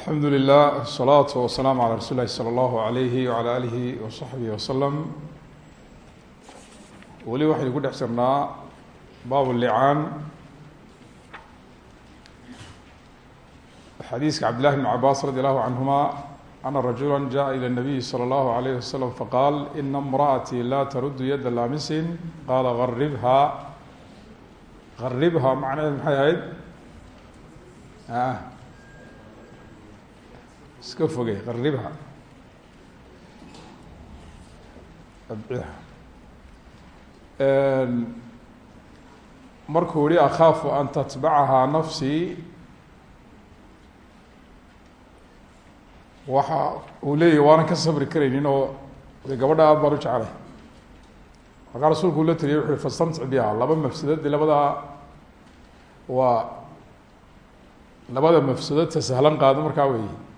alxamdu lilah asalaatu wasalaamu calaa rasuuli lahi sala allahu alayhi wacala alihi wasaxbihi wasalam weli waxaynu ku dhex jirnaa baab licaan xadiiska cabdillahi bn cabaas radi allahu canhuma ana rajula jaءa ilى الnabiyi slى اllahu alayh wasalam faqaal ina imra'atii laa taruddu yadda laamisin qaala garibha garibha macnaheed maxay ahayd iska fogey qaribha markuu yihi akaafu an tatbacahaa nafsii waxa uu leeyahy waanan ka sabri karaynin oo de gabadha aad baan u jecelay markaa rasuulku ula taliyay wuxu uhi fastamtic laba mafsadadi labadaa waa labada mafsado tasahlan qaado markaa weeye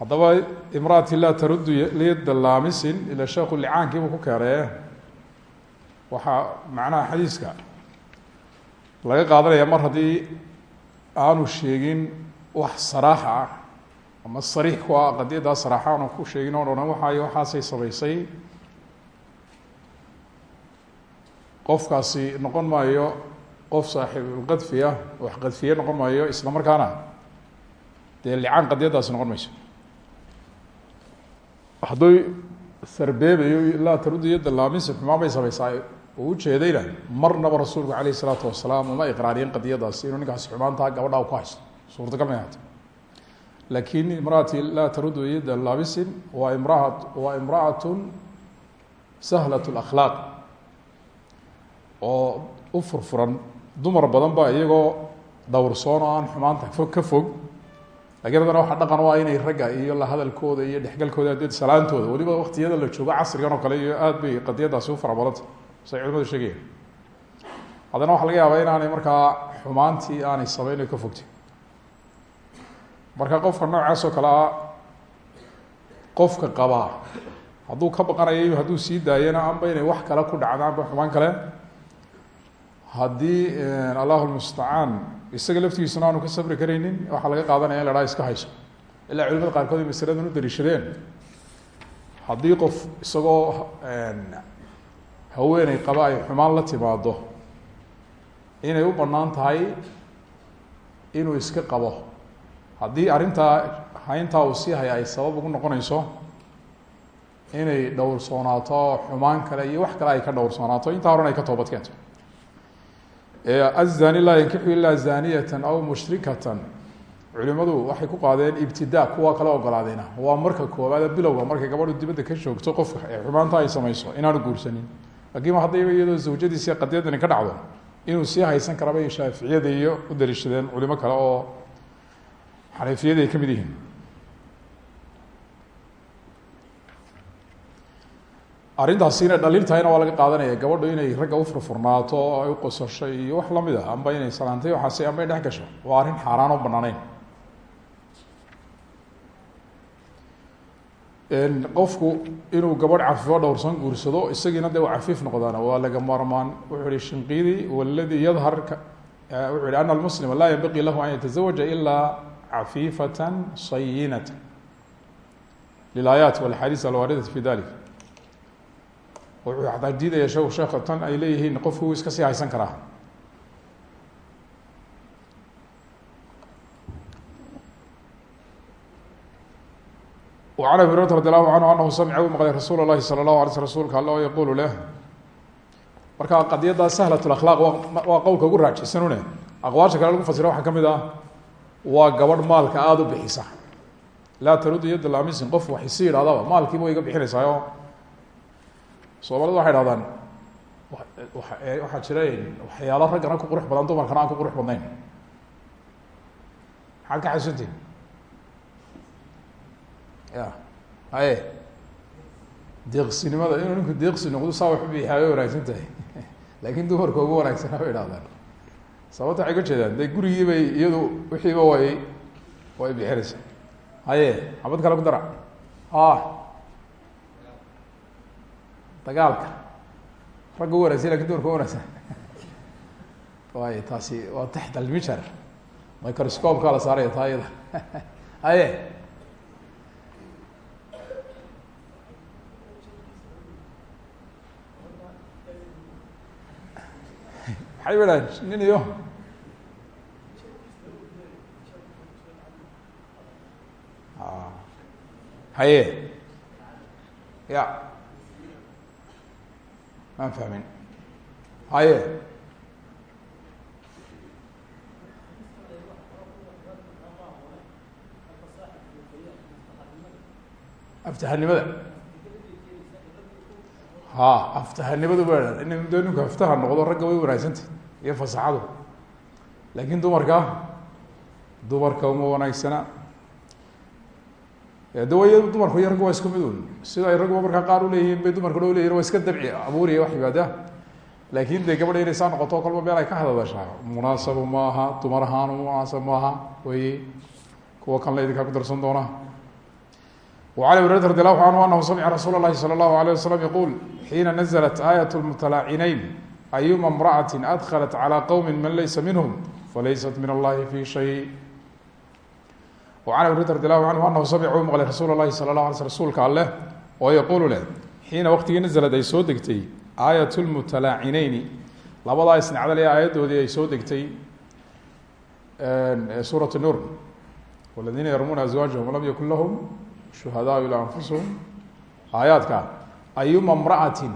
haddaba imraati laa taruddu lyadda laamisin ila sheeku licaankiibuu ku keenaye waxaa macnaha xadiiska laga qaadanaya mar haddii aanu sheegin wax saraaxa ah ama sariix ku ah qadiyaddaa saraaxa aanu ku sheegin oo dhan waxay waxaasay samaysay qofkaasi noqon maayo qof saaxiibulqadfi ah wax qadfiye noqon maayo isla markaana. Dee licaan qadiyaddaasi noqon mayso hadduu sarbeebayo laa taruddu yadda laaminsi xumaan bay samaysaa uu ujeedayna marnaba rasuulku alayh isalaatu wasalaam uma iqraariyin qadiyadaasi inuu ninkaasi xumaantaa gabadha ku haysto. Suurtagal may ahata laakin imraati laa taruddu yadda laabisin waa imraa waa imra'atun sahlat lakhlaaq oo u furfuran dumar badan ba iyagoo dhowrsoon oo aan xumaanta ka fog laakiin haddana waxa dhaqan waa inay ragga iyo la hadalkooda iyo dhexgalkooda de salaantooda weliba waktiyada la joogo casrigan oo kale iyo aad bay qadiyadaasi u fara badanta say culimadu sheegayaan haddana waxa laga yaabaa inaanay markaa xumaantii aanay sameyn ka fogtay. Marka qofka noocaas oo kale ah qofka qabaa hadduu ka baqanayo hadduu sii daayana amba inay wax kale ku dhacdo amba kale. Haddii allahu lmustacaan isaga laftigiisuna aanu ka sabri karaynin waxaa laga qaadanaya in la haha iska hayso. Ilaa culimada qaarkood ay masaladan u daliishadeen haddii qof isagoo haweeney qaba ay xumaan la timaado inay u bannaan tahay inuu iska qabo. Haddii arrintaa hayntaa uu sii haya ay sabab ugu noqonayso inay dhowrsoonaato xumaan kale iyo wax kale ay ka dhowrsoonaato intaa horan ay ka toobad keento azani laa yankixu ilaa zaniyata aw mushrikatan. Culimadu waxay ku qaadeen ibtidaa kuwa kala ogolaadeena waa marka koobaad bilowga markay gabadhu dibadda ka joogto qofka ee xumaanta ay samayso inaanu guursanin. Laakiin haddayba iyadoo zawjadiisi qadiyadani ka dhacdo inuu sii haysan karaba shaaficiyada iyo u daliishadeen culimo kale oo xaniifiyada ay ka yihiin arrintaasi inay dhaliil tahayna waa laga qaadanaya gabadhu inay ragga ufurfurnaato oo ay uqosasho iyo wax la mid a amba inay salaantay waxaasi amba dhex gasho. Waa arrin xaaraan oo banaaneyn qofku inuu gabadh cafifo dhowrsan guursado isagiina dee u cafiif noqdaana waa laga maarmaan. Wuxuu ihi shinqidi waladii yadhar wuxuu yihi ana almuslima laa yanbaqii lahu an yatazawaja ilaa cafifata sayinata lilaayaat walaxaadiis alwaaridati fi dalik wuxuu xataa diidaya shek sheekha tan ay leeyihiin qofku wuu iska sii haysan karaa وعn abi هuريرة رadي الlaه عanه anhu samca u maqlay rasuul الlahi salى الlaه alay sl rsulka alla oo yaqulu leh marka qadiyadda sahlaة الأkhlaaq waa qowlka ugu raajixsanune aqwaasha kale lagu fasira waxaa ka mid ah waa gabadh maalka aada u bixisa laa tarudu yadda laamisin qof wax isi yidhahdaba maalkiiba way iga bixinaysaayo soomaalida waxay dhahdaan waxaa jira waxyaalo raggana ku qurux badan dumarkana aan ku qurux badnayn. Maxaad ka xasuusantiin ya haye. Deeqsinimada inuu ninku deeqsi noqdo saa wax u bixiyaa way wanaagsan tahay. Laakin dumarka ugu wanaagsana bay dhahdaan sababta waxay ka jeedaan de gurigii bay iyadu wixiiba way way bixinaysaa. Haye xabad kale ku dara. A dagaalka. Ragga u wanagsan laakiin dumarka u wanagsan waay taasi waa taxta almijar. Microscope-kaa la saaraya taa iyada haye. Maxay ba nin iyo? Haye. Ya maan fahmin haye aftahanimada. Ha aftahanimadu ba in de ninku aftaha noqdo ragga way wanaagsantah iyo fasaxadu laakin dumarka. Dumarka uma wanaagsana de way dumarku iyo raggu waa isku mid un sida ay ragguba markaa qaar uleeyihiin bay dumarkuna uleyihin waa iska dabci abuuriya wax ibaada laakin de gabadha inay saa noqoto kolba meel ay ka hadadashaa munaasabu ma aha dumar ahaan munaasab ma aha wey kuwa kan la idinkaa ku darsan doona وعن هريرة رضي الله عنه أنه سمع رsuuل الlahi صلى الله عليه وسلم يقول حيina نزلت آية المتلاaciنayn أيma امرأة أدخلت على qوم mن laysa minهم فlaysت min الlahi في شhيء an abi rd radi alahu anhu anahu samicuu maqlay rasuul lahi sala la ala sl rasuulka alleh oo yaquulu leh xiina waqtigii naslad ay soo degtay aayat lmutalaacinayni labadaa isnacdal ee aayaddoodii ay soo degtay suurat nur waladiina yarmuuna azwaajahum lam yakun lahum shuhadaau ilaa anfusihum aayaadka ayuma mraatin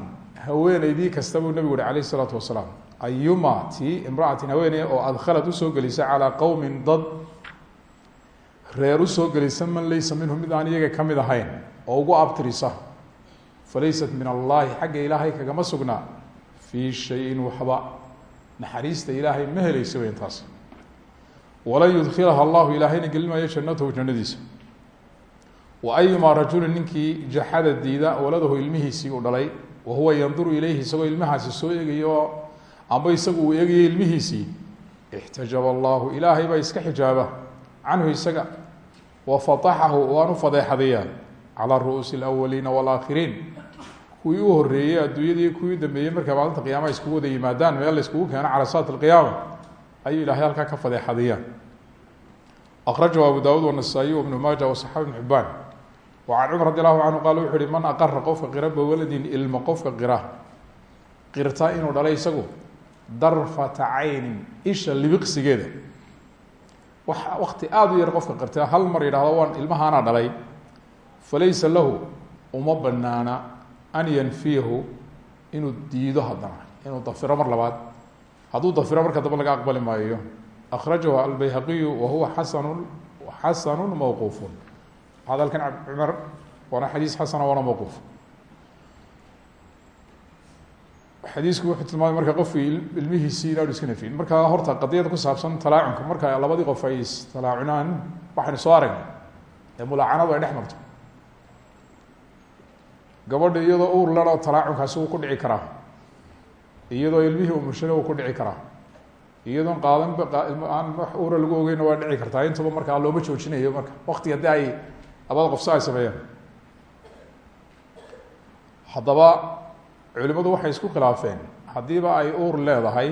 haweeneydii kasta buu nabigu yihi alayh salaatu wasalaam. Ayuma ti imraatin haweeney oo adkhalat u soo gelisa calaa qowmin dad reer u soo gelisa man laysa minhum mid aan iyaga ka mid ahayn oo ugu abtirisa falaysat min allahi xagga ilaahay kagama sugnaa fii shayin waxba naxariista ilaahay ma helaysa weyn taas. Walan yudkilaha allahu ilaahayna gelin maayo jannatahu jannadiisa. Wa ayumaa rajulin ninkii jaxada diida waladahu ilmihiisii uu dhalay wa huwa yanduru ilayhi isagoo ilmahaasi soo eegayo amba isagu uu eegayo ilmihiisii ixtajaba allahu ilaahay baa iska xijaaba canhu isaga wafataxahu waanu fadeexadeeyaan calaa ru'uusi alawaliina waalaakhiriin kuwii u horeeyey adduunyadii kuwii dambeeyey markay maalinta qiyaamaha iskugu wada yimaadaan meel la iskugu keeno calasaat alqiyaama ayuu ilahay halkaa ka fadeexadeeyaan akhrajahu abu daawuud wanasaa-iy wabnu maaja wasaxabi bn xibbaan wacan cumar radi allahu canhu qaal wuxu uhi man aqara qofka qira biwaladin ilmo qofka qira. Qirta inuu dhalay isagu darfata caynin isha libiqsigeeda wakti aada u yar qofka qirta hal mar yidhahdo waan ilmahaanaa dhalay. Falaysa lahu uma banaana an yanfiyahu inuu diido haddana inuu dafiro mar labaad. Hadduu dafiro marka dambe laga aqbali maayo أkhrajahu albayhaqiyu wa huwa xasan xasanu mawquuf hadalkan cumar waana xadiis xasana waana mawquuf xadiisku wuxuu tilmaamay marka qofkii ilmihiisii inaanu iska nafyin marka horta qadiyada ku saabsan talaacunka marka labadii qof ay istalaacunaan waxaynu soo aragnay. Ee mulaacanadu ay dhex marto. Gabadha iyadoo uur lana talaacunkaasi wuu ku dhici karaa. Iyadoo ilmihii umushana wuu ku dhici karaa. Iyadoon qaadanba aan wax uura lagu ogeyna waa dhici kartaa. Intaba markaa looma joojinayo marka. Wakti haddii ay labada qof si ay sameeyaan. Haddaba culimadu waxay isku khilaafeen. Haddiiba ay uur leedahay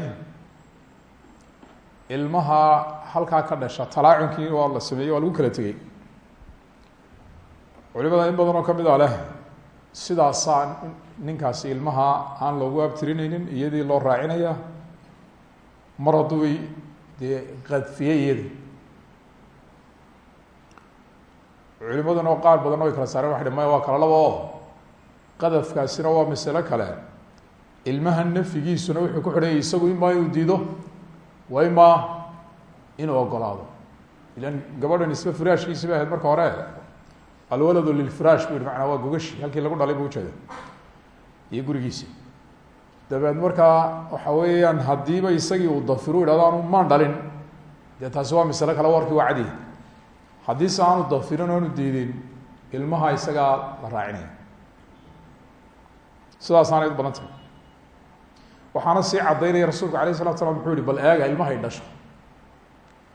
ilmaha halkaa ka dhasha talaacunkii waa la sameeyey waa lagu kala tegey. Culimada in badan oo ka mid a leh sidaasaa ninkaasi ilmaha aan loogu abtirineynin iyadii loo raacinaya mar hadduu dee qadfiyey iyadi culimaduna qaar badan way kala saareen waxay maya waa kala laba oo qadafkaasina waa masalo kale. Ilmaha nafyigiisuna wuxuu ku xidhanyay isagu imaa inuu diido wa imaa inuu ogolaado ilan gabadhan isba firaashkiisi bay ahayd marka hore. Alwaladu lilfiraash bu yihi macnaa waa gogashi halkii lagu dhalay bu ujeeda iyo gurigiisi. Dabeed markaa waxa weeyaan haddiiba isagii uu dafiro yidhahdo anu maan dhalin dee taasi waa masalo kale warkii waa cadi haddiise aanu aanu diidin ilmaha isagaa la raacinaya sidaasaanay u badan tahay. Waxaana sii caddaynaya rasuulku alayh isalatu slam muxuu yihi bal eega ilmahay dhasho.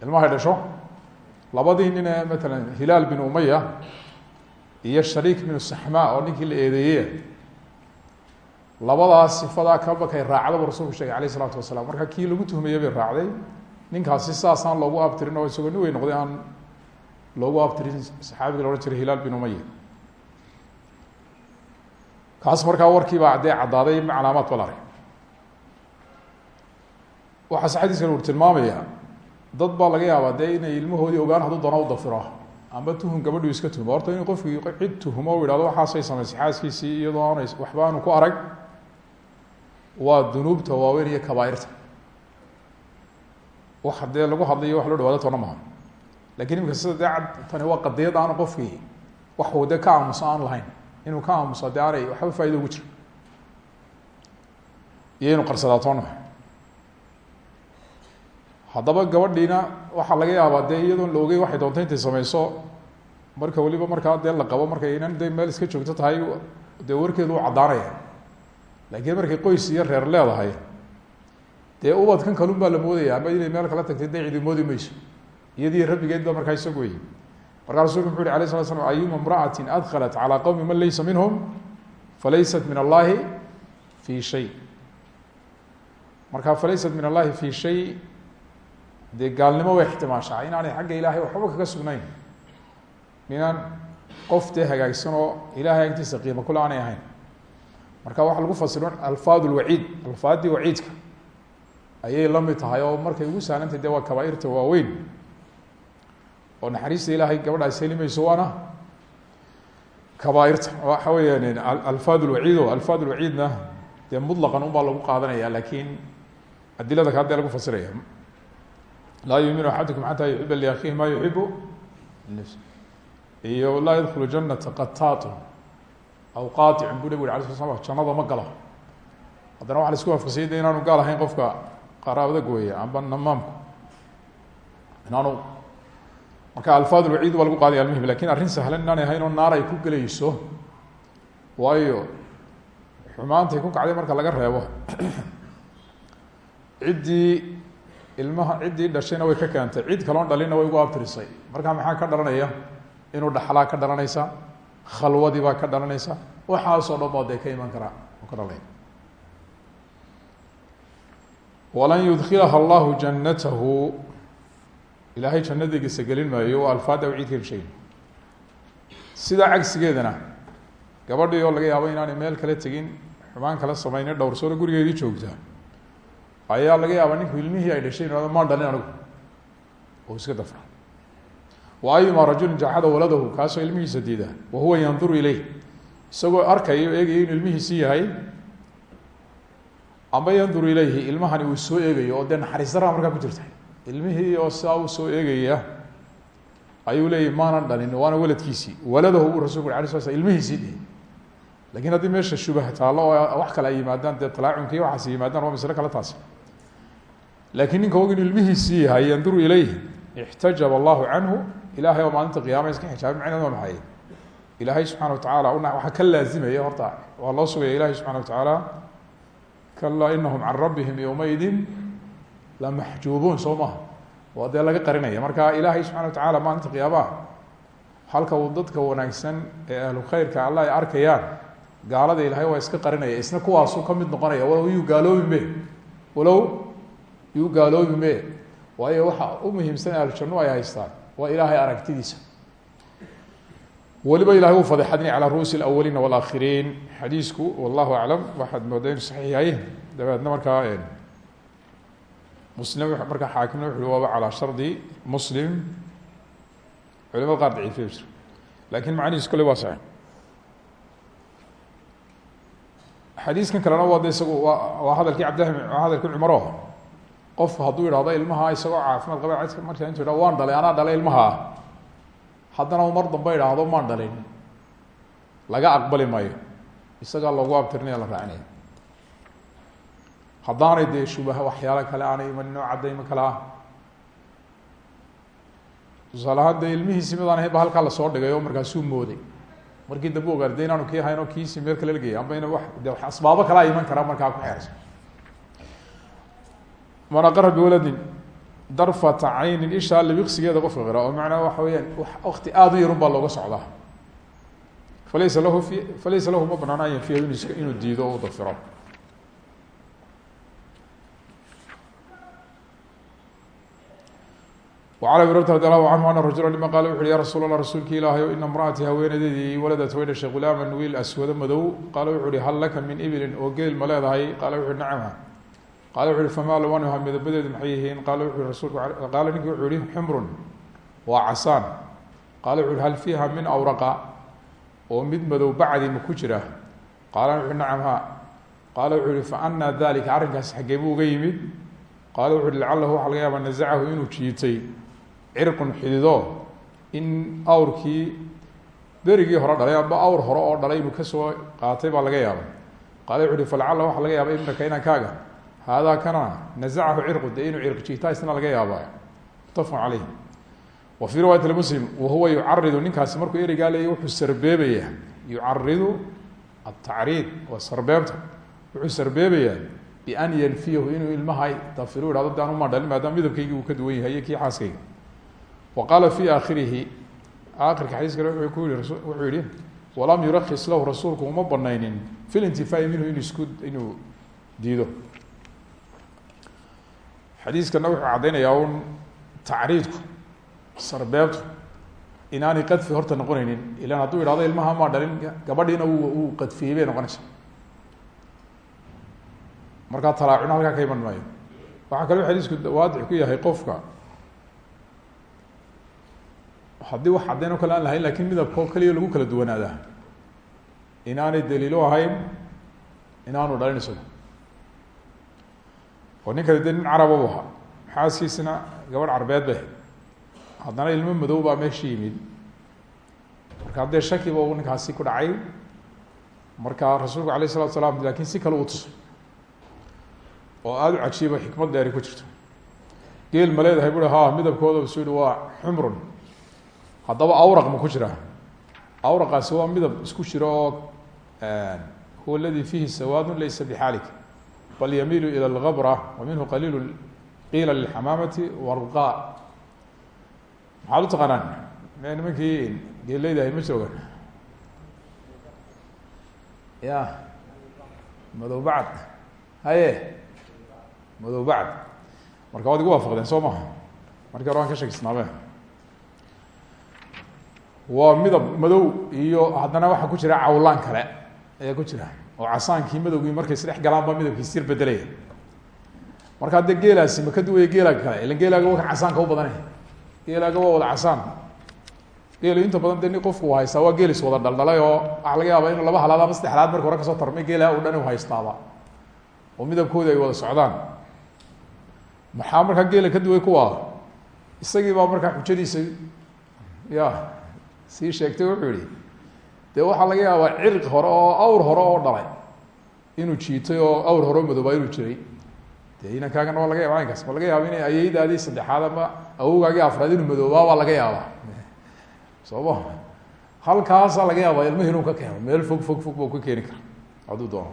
Ilmahay dhasho? Labadii nin ee matalan hilaal bin umaya iyo shariik binu saxmaa oo ninkii la eedeeyey labadaas sifadaa kabakay raacda bu rasulku sheegay alayh isalaatu wasalaam. Marka kii lagu tuhmayey bay raacday. Ninkaasi saasaan loogu abtirin oo isagoo nin wey noqday aan loogu abtirin saxaabiga la odhan jiray hilaal bin umaya kaas markaa warkiibaa dee caddaaday ma calaamaad ba la arag waxaase xadiiskan tilmaamaya dad baa laga yaabaa dee inay ilmahoodii ogaan hadduu doono u dafiro amba tuhum gabadhu iska tuhmo. Horta in qofkii cid tuhumo o ihahdo waxaasay samaysay xaaskiisii iyadoo aanay waxba ku arag. Waa dunuubta waaweyn iyo kabaairta. Wax dee lagu hadlayo wax loo dhawaado toona maha laakiin imika sida dee tani waa qadiyad aanu qofkii waxuu dee ka aamuso aan lahayn inuu ka aamuso dee aanay waxba faa'ido ugu jiro. Iyo inuu qarsadaa toona haddaba gabadhiina waxaa laga yaabaa dee iyadoon la ogey waxay doonta intay sameyso marka weliba markaa dee la qabo markay inan de meel iska joogto tahay dee warkeedu u caddaanaya laakiin markay qoys iyo reer leedahay dee ubadkan kalun baa la moodaya ama inay meel kala tagtay dee cidi moodi mayso. Iyadii rabbigeed ba markaa isagu markaa rasulku muxu uhi alay slat slam ayuma imra'ati adkhalat calى qowmi man laysa minhum falaysat min allahi fi shay. Marka falaysat min allahi fi shay dee gaalnimo way ixtimaashaa inaanay xagga ilaahay waxba kaga sugnayn. Inaan qof dee hagaagsan oo ilahay agtiisa qiimo kule aanay ahayn. Marka waxaa lagu fasiro alfaad lwaciid alfaadii waciidka ayay la tahay oo markay ugu sahlantay de waa kabaairta oo naxariista ilaahay gabadhaas heli mayso waana kabaairta. Waxa weeyaan alfaad lwaciid o alfaad lwaciidna dee mutlaqan un baa lagu qaadanaya laakiin adilada ka hadee lagu fasiraya. Laa yuuminu axadukum xataa yuxiba liakhihi ma yuxibu iyo laa yadkulu janata qataatun aw qaaicun bu nabig uri ala sl slam jannada ma galo. Haddana waxa isku waafaqsiyay de inaanu qofka qaraabada gooya amba namaamku. Inaanu marka alfaad lwaciid baa lagu qaadaya almuhim laakiin arrin sahlan inaanay ahayn oo naar ay ku gelayso waayo xumaantay ku kacday marka laga reebo. Ciddii ilmaha ciddii dhashayna way ka keentay cid kaloon dhalinna way ugu abtirisay marka maxaa ka dhalanaya? Inuu dhaxlaa ka dhalanaysa khalwadii baa ka dhalanaysa waxaasoo dhan baa dee ka iman karaa ka dhalanaya. Walan yudkilaha allahu jannatahu ilaahay jannadigiisa gelin maayo waa alfaada waciidka sheegin sidaa cagsigeedana gabadhii oo laga yaabo inaanay meel kale tegin xumaan kala samayne dhowrsoona gurigeedii joogta ayaa laga yaabaa ninku ilmihii ay dhashay inado maan dhalin anigu. Oo iska dafra wa ayuma rajulin jaxada waladahu kaasoo ilmihiisa diida wa huwa yanduru ileyh isagoo arkayo eegayo inuu ilmihiisi yahay amba yanduru ilayhi ilmahani uu soo eegayo oo dee naxariis daraa markaa ku jirta ilmihii oo sidaa uu soo eegaya ayuu leeyahy maanan dhalin waana waladkiisii waladahu buu rasulku uri ala sla sl ilmihiisii dhihi. Lakin meesha shubah taallo wax kale ay yimaadaan dee talaacunka iyo waxaas yimaadaan waa masle kale taasi. Laakiin ninka og inuu ilmihiisii yanduru ilayh ixtajaba allahu canhu ilahay oo maalinta qiyama iska xijaabay macneed waa maxay ilaahay subxana wa tacaala waxaa ka laazimaya horta waa loo sugaya ilahi subxana wa tacaala kalaa inahum can rabbihim yowmaidin lamaxjuubuun soo maha waa dee laga qarinaya. Marka ilaahay subxana wa tacaala maalinta qiyaamaha halka uu dadka wanaagsan ee ahlu khayrka alla ay arkayaan gaalada ilahay waa iska qarinaya. Isna kuwaasuu ka mid noqonaya walow yuu gaaloobi me. Walow yuu gaaloobi me. Waayo waxa u muhiimsan ahlujanno ay haystaan waa ilaahay aragtidiisa. Weliba ilahay uu fadeexadinay calaa ru'uusi alawaliina walakhiriin xadiisku wallahu aclam waxaad moodaa inu saxiix yahay dabeedna markaa muslim markaa xaakimna wuxu waaba calaa shardi muslim. Culimada qaar daciifiya jira laakiin macnihiis kole waa saxiix. Xadiiskan kalena waa de isagu waa hadalkii cabdillahi hadalkii cumaro qofku hadduu ilmaha isagoo caafimaad qaba markaa intu yidhahdo waan dhalay anaa dhalay ilmaha. Haddana mar dambe idhaahdo maan dhalin laga aqbali maayo. Isagaa loogu abtirinaya la raacinaya haddaanay dee shubaha waxyaalo kale aanay imanin oo caddaymo kale ah tusaale ahaan dee ilmihiisi midaan ahayn ba halkaa la soo mooday. Markii dambe ogaada de inaanu kii hayn oo kiisii meel kale lageyay amba ina wa asbaabo kalea iman karaa markaa ku xeersan man aqara biwaladin darfata caynin ishaa libiqsigeeda qofka qira oo macnaa waxa weyaan wakti aada u yarun baa looga socdaa. Falaysa lahu fi falaysa lahu ma banaana an yanfiya diido o u وعن abi hurata radi allahu canhu ana rajula nima qaala wuxu uhi ya rasuul allah rasuulki ilaahay o ina imra'atii haweenadeedii waladat way dhashay gulaaman wiil aswado madow qaala wuxu uhi hal laka min ibilin oo geel ma leedahay qaala wuxu uhi nacamha qaala wuxu uhi famaa lawanuha midabadeedu maxay yihiin qaala wuxu uhi rasulku qaala ninkii wuxuu yihi xumrun waa casaan qaala wuxu uhi hal fiiha min awraqa oo mid madow bacdi ma ku jira qaala wuxu uhi nacamha qaala wuxuu yihi fa anaa dalika arrinkaas xaggee buu uga yimid qaala wuxu uhi lacalahu waxa laga yaaba nazacahu inuu jiitay cirqun xidido. In awrkii berigii hore dhalay amba awr hore oo dhalay inuu ka soo qaatay baa laga yaaba qaala wuxu uhi falacala waxa laga yaaba ibnaka inankaaga haadaa kana nazacahu cirqu dee inuu jiitaa isna laga yaaba mutafaqun caleyh wa fii riwaayat muslim wahuwa yucaridu ninkaasi markuu ereygaa leeyay wuxuu sarbeebaya yucaridu atacriid waa sarbeebta. Wuxuu sarbeebayaa bian yanfiyahu inuu ilmaha dafiru ihahdo de anuma dhalin maadaama ka duwan yahay iyo xaaskayga wa qaala fi aakhirihi aakhirka xadiis kale wuxuu ku yihi wuxuu yihi walam yurakis lahu rasuulku uma banaynin fi lintifaai minhu inu isku inuu diido. Xadiiskana wuxuu caddaynayaa un tacriidku sarbeebtu inaanay qadfi horta noqonaynin ilan hadduu ihahdo ilmaha maa dhalin gabadhiina uu qadfiyey bay noqonaysa markaa talaacuna halkaa ka iman maayo. Waxaa kaloo xadiisku waadix ku yahay qofka haddii wax caddayn o kale aan lahayn laakiin midabkao keliya lagu kala duwanaadaa. Inaanay daliilo ahayn inaanu dhalin isago oo nin kale de nin caraba bu ahaa. Xaaskiisna gabadh carbeed bay. Haddana ilmo madow baa meesha yimid. Marka haddee shakiba uu ninkaasi ku dhacay marka rasuulku alayh isalatu salaam laakiin si kale u tusay. Oo aada u cajiiba xikmad dheeri ku jirto. Geel ma leedahay bui ha midabkooda su yihi waa xumrun haddaba awraq ma ku jira. Awraqaasi waa midab isku jiro oo huwa aladi fiihi sawaadun laysa bixaalik bal yamiilu ilى اlgabra wa minhu qaliil qiila lilxamaamati warqa. Maxaad u taqaanaan? Me nimankii geeleydahay ma joogan ya madow bacd. Haye madow bacd. Marka waad igu soo maha markii hore waan ka shakisnaabe waa midab madow iyo haddana waxaa ku jira cawlaan kale ayaa ku jira oo casaankii madowgii markay isdhex galaan baa midabkiisir bedelaya markaa dee geelaasi ma ka duwaya geelaaga kale ilan geelaaga waa casaanka u badane geelaaga waa wada casaan. Geelu inta badan de ni qofku haystaa waa geel is wada dhaldhalay oo waxa laga yaaba inuu laba halaad ama saddex halaad marka hore ka soo tarmay geelaha u dhan u haystaaba. Oo midabkooda ay wada socdaan. Maxaa markaa geela ka duway kuwa isagii baa markaa xujadiisa ya sii sheegtay wuxuu yihi dee waxaa laga yaabaa cirq hore oo awr hore oo dhalay inuu jiitay oo awr hore oo madoobaa inuu jiray. Dee inankaagana waa laga yaba aynkaas ma laga yaaba inay ayeydaadii saddexaad ama awowgaagii afraad inuu madoobaa waa laga yaabaa. Soo ma halkaasaa laga yaabaa ilmihi inuu ka keeno meel fog fog fog bau ka keeni kara hadduu doono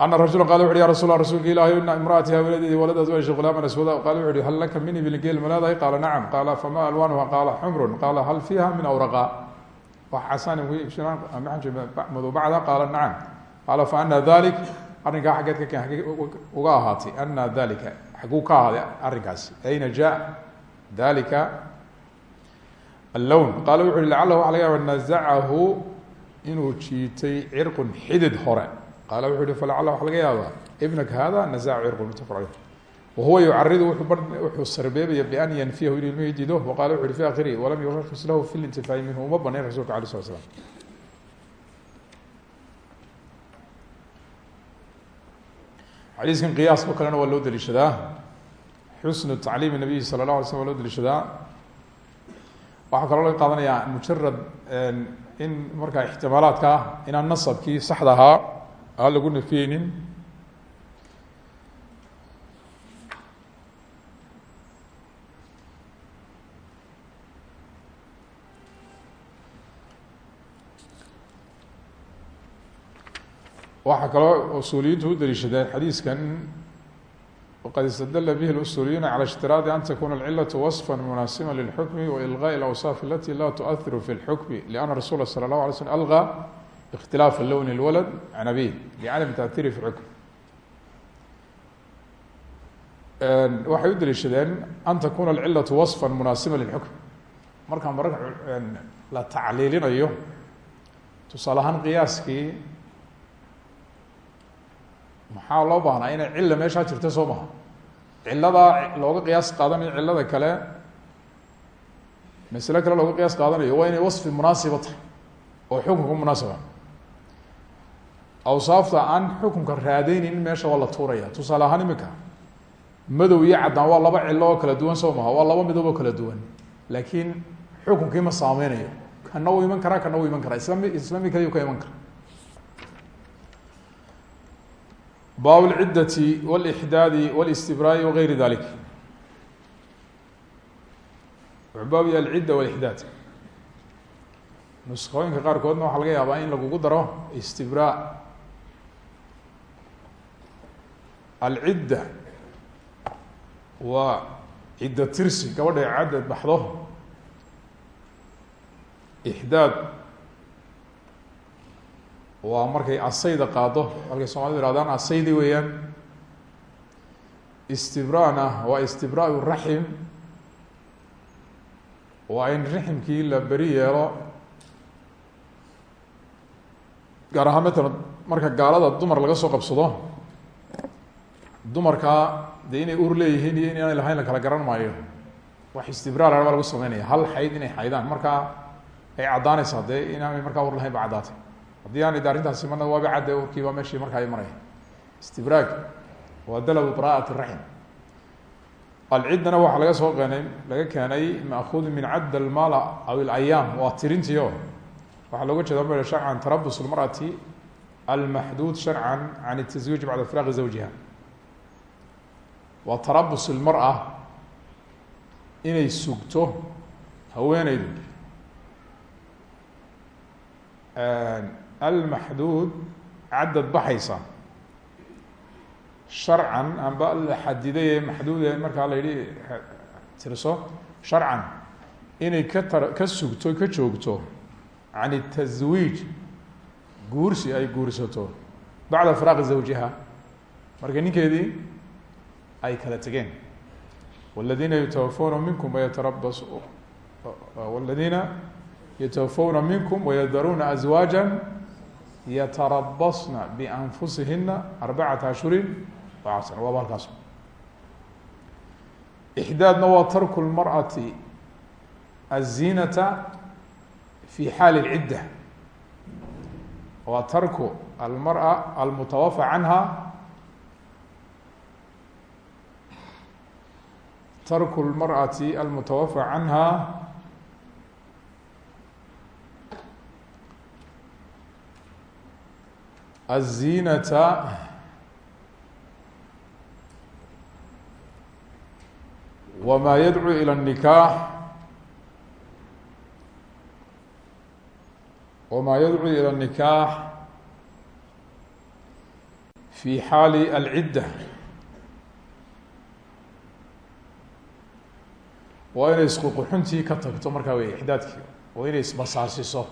ana rajula qala wuxu ya rasul rasulka ilahy ina imraati haweenadeedii waladaas wesha gulaaman aswada qala wuxu hal laka min ibil geel ma leedahay qaala nacam qaala fama alwanuha qaala xumrun qaala hal fiiha min awraqa wax casaan madow bacda qaala nacam qaala fa ana dalik arrinkaa xaggeed ka keen agge uga ahaatay ana dalika xaguu ka ahaaday arrinkaasi ayna ja dalika allown qaala wuxu uhi lacalahu waxa laga yaaba nazacahu inuu qaala wuxu uhi falacala waxa laga yaabaa ibnaka hada nazacu cirqun mutafaq caleyh wahuwa yucaridu wuxuu sarbeebaya bian yanfiyahu inuu ilmihii diido waqala wuxu uhi fi akhirihi walam yurakis lahu fi lintifaa'i minhu uma banayn rasulka alay slat slam xadiiskan qiyaasoo kalena waa loo deliishadaa xusnu tacliimi nabiyi sala la alay slam waa loo deliishadaa waxaa kaloo laga qaadanayaa mujarad in markaa ixtimaalaadka ah inaan nasabkii aan lagu nafiyeynin waxaa kaloo usuuliyiintu u daliishadeen xadiiskan waqad istadla bihi اusuliyuuna calى اshtiraaطi an takuna اlcilaة waصfa munaasiba lilxukmi wailغاء اlawصاaf alati la tuأhiru fi اlxukmi lأna rasula salى الlaه alay slm alغى اkhtilaaf lowni اlwalad can abih licadami taأhiiri fi اxukm waxay u daliishadeen an takuna alcilaةu waصfa munaasiba lilxukm marka mararka la tacliilinayo tusaale ahaan qiyaaskii maxaa loo baahnaa inay cila meeshaa jirta soo maha ciladaa looga qiyaas qaadanayo cilada kale masle kale looga qiyaas qaadanayo waa inay wasfi munaasiba tahay oo xukunka munaasiba awsaafta aan xukunka raadaynayn meesha waa la tuuraya. Tusaale ahaan imika madow iyo caddaan waa laba cilo oo kala duwan soo maha waa laba midoob oo kala duwan. Laakiin xukunkii ma saameynayo. Kana uu iman karaa kana uu iman karaa. Islam isla mid kaliyu ka iman kara baab lciddati wlixdaadi walistibraai wagayri dalik wuxuu baab yahay alcidda walixdaad nusqooyinka qaarkoodna waxaa laga yaabaa in lagugu daro istibraa alcidda waa cidda tirsi gabadha ay caddeed baxdo. Ixdaad waa markay asayda qaado markay soomalidu ihahdaan asaydi weeyaan. Istibraana waa istibraau raxim. Waa in raximkii la beri yeelo. Gaar ahaan matalan marka gaalada dumar laga soo qabsado dumarkaa dee inay ur leeyihiin iyo inaanay lahayn la kala garan maayo. Wax istibraar ah baa lagu sameynaya. Hal xayd inay xaydaan markaa ay caddaanaysaa dee inaanay markaa ur lahayn ba caddaatay. Haddii aanay de arrintaasi marna waaba cadde urkiiba meeshii ay maraya istibraag waa dalabu braa'at raxim. Alciddana waxaa laga soo keenay laga keenay maakuud min cadd almala aw alayaam waa tirintiio waxaa looga jeeda ma sharcan tarabus lmarati almaxduud sharcan can taswiij bacda firaqi zawjiha wa tarabus ilmara inay sugto haweeneydu almaxduud caddad baxaysa. Sharcan amba la xadiday ee maxduude markaa la yihi tirso sharcan. Inay ka tar ka sugto ka joogto. Can itaswiij guursi ay guursato. Bacda firaaqi zawjiha. Marka ninkeedii ay kala tegeen wاladina yutawafawna minkum wayatarabas wاladina yتwفوna minkm وydruuna أزواaجا yترabصna بأنfusihina أربacaةa أشhuri وcشhر waaba halkaas إحdاadna waa tark الmarأaةi الزينة في xaal العidة waa tarku الmarأة الmتوفى عanha tark الmarأaةi الmتوفى عanha الزينة وما يدعو إلى النكاح وما يدعو إلى النكاح في حال العدة waa inay isququxuntii ka tagto markaa wey ixdaadkii. Waa inay isbasaasiso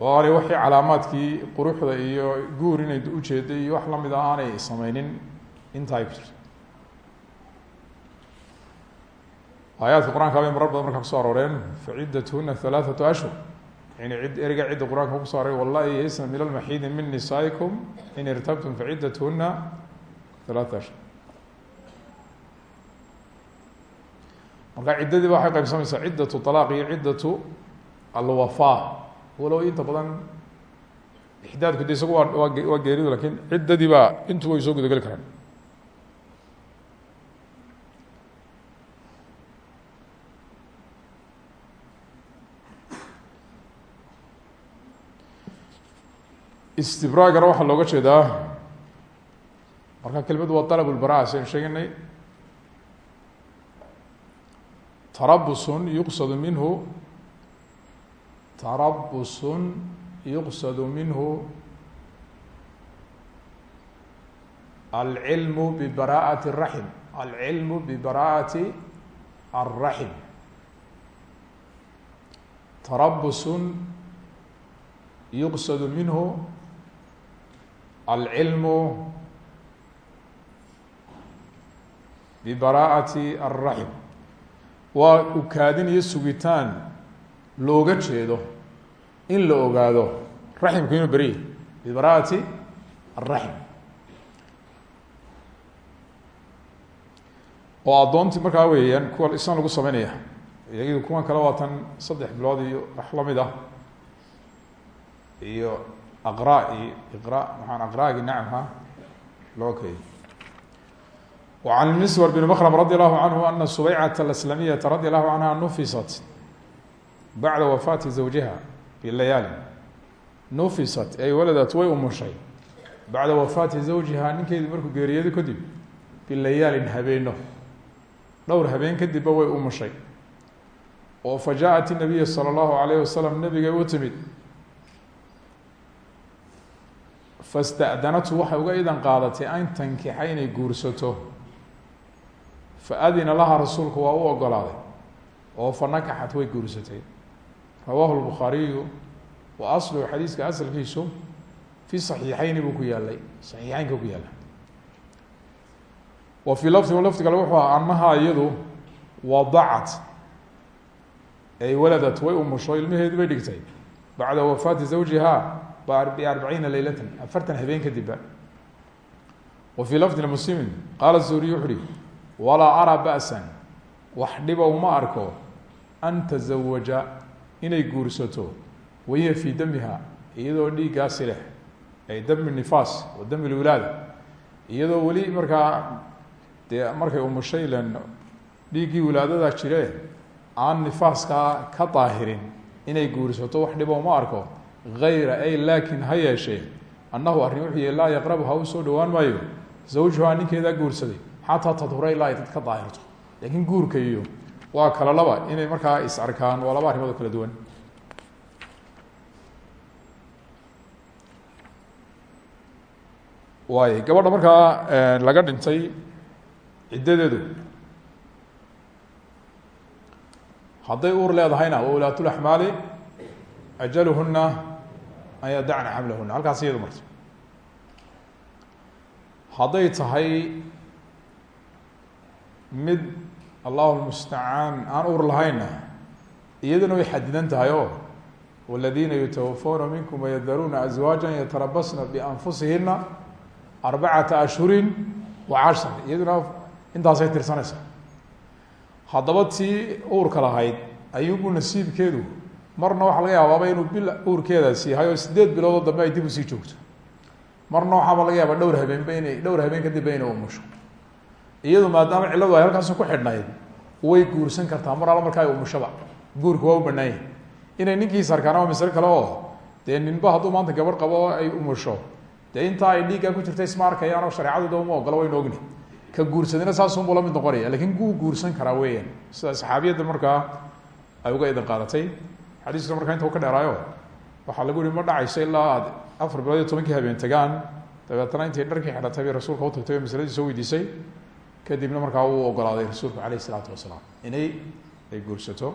oo aanay waxii calaamaadkii quruxda iyo guur inay ujeeday iyo wax la mid a aanay sameynin inta ay ku jirto. Aayaadka qur'aanka bay marar badan markaa ashhur. Yani id ereyga cidda qur'aanka kuso aroray wallahi yaysna min almaxiidi min nisaa'ikum in irtabtum facidatuna halaaثa ashhur marka ciddadii ba waxay qaybsamaysaa ciddatu طalaaq iyo ciddatu alwafa. Walow inta badan ixdaadku de isagu waa waa geeridu laakiin ciddadii baa intu way soo gudageli karaan. Istibraagana waxaa looga jeedaa. Marka kelimadu waa dalab lbara'a saynu sheeganay tarabus yuqsadu minhu tarabusun yuqsadu minhu alcilmu bibaraa'ati raxim alcilmu bibaraa'ati alraxim tarabusun yuqsadu minhu alcilmu bibaraa'ati alraxim waa ukaadin iyo sugitaan looga jeedo in la ogaado raximku inuu beriye bibaraa'ati alraxim oo addoontii markaa weeyaan kuwa isaan lagu sameynaya iyagidu kuwan kale waa saddex bilood iyo wax ah. Iyo aqra iyo iqra maxaan aqraagi nacamha loo keeyay وعن المسور بن مخرم رضي الله عنه أن سبيعة الأسلمية رضي الله عنها نفست بعد وفاة زوجها بالليالي نفست ay waladat way umushay bacda wafaati zawjihaa ninkeedii markuu geeriyooday kadib bilayaalin habeeno dhowr habeen kadibba way umushay oo fa jaaءat الnabiya salى الlahu عalayه wasalam nabigay u timid fasta'danathu waxay uga idan qaadatay an tankixa inay guursato faadina laha rasuulku waa u ogolaaday oo fa nakaxat way guursatay rawaahu lbukhaariyu wa asluhu xadiiska asalkiisu fi saxiixeyni buu ku yaalay saxiixeynka ku yaalla wa fii lafdi lafdi kale wuxuu aha annahaa iyadu wadacat ay waladat way umusho ilmaheedi bay dhigtay bacda wafaati zawjiha biarbaciina leylatan afartan habeen kadibba walaa araa ba'san wax dhiba uma arko an tazawaja inay guursato wahiya fii damiha iyadoo dhiiggaasi leh ay dami nifaas wa dami lwilaada iyadoo weli markaa dee markay umushay ilen dhiiggii wilaadadaa jire aan nifaaskaa ka daahirin inay guursato wax dhiba uma arko gayra ay laakin ha yeeshee annahu arrin wuxuu yihi laa yaqrabu ha u soo dhowaan maayo zawjuhaa ninkeedaa guursaday xataa tadhura ilaa ay dad ka daahirto. Laakiin guurka iyo waa kala laba. Inay markaa is arkaan waa laba arrimood oo kala duwan. Waay gabadha markaa laga dhintay ciddadeedu. Hadday uur leedahayna wa ulaatulaxmaali ajaluhuna an yadacna xamlahuna halkaas iyadu marta hadday tahay mid allahu lmustacaan aan uur lahaynna iyaduna way xadidan tahay o waladiina yutawafawna minkum wayadaruuna aswaaja yatarabasna bianfusihina arbacata ashhurin wa cashar. Iyaduna intaasay tirsanaysaa. Haddaba tii uurka lahayd ayuunbu nasiibkeedu marna waxaa laga yaabaaba inuu bil uurkeedaasi yahay oo sideed biloodoo dambe ay dib u sii joogto. Marna waxaaba laga yaaba dhowr habeenba inay dhowr habeen kadibba inay umusho iyadu maadaama cilladu ay halkaas ku xidhnayd way guursan kartaa. Mar alla markaa umushaba guurka waa u banaan yahay inay ninkiis arkaan waa masle kale oo dee ninba hadduu maanta gabadh qabo ay umusho dee intaa ay dhiiggaa ku jirta isma arkayaan oo shareecadooda uma ogola waynu ogni ka guursadina saasunbuu la mid noqonaya laakiin kuu guursan karaa weeyaan. Sida saxaabiyadda markaa ay uga idan qaadatay xadiiskuna markaa inta u ka dheeraayo waxaa lagu yihi ma dhacayso ilaa afar bilood iyo tobankii habeen tagaan dabeetana intay dharkii xidhatay bay rasuulka u tagtay oo masladii soo weydiisay kadibna markaa uu ogolaaday rasuulku alayh isalaatu wasalaam inay ay guursato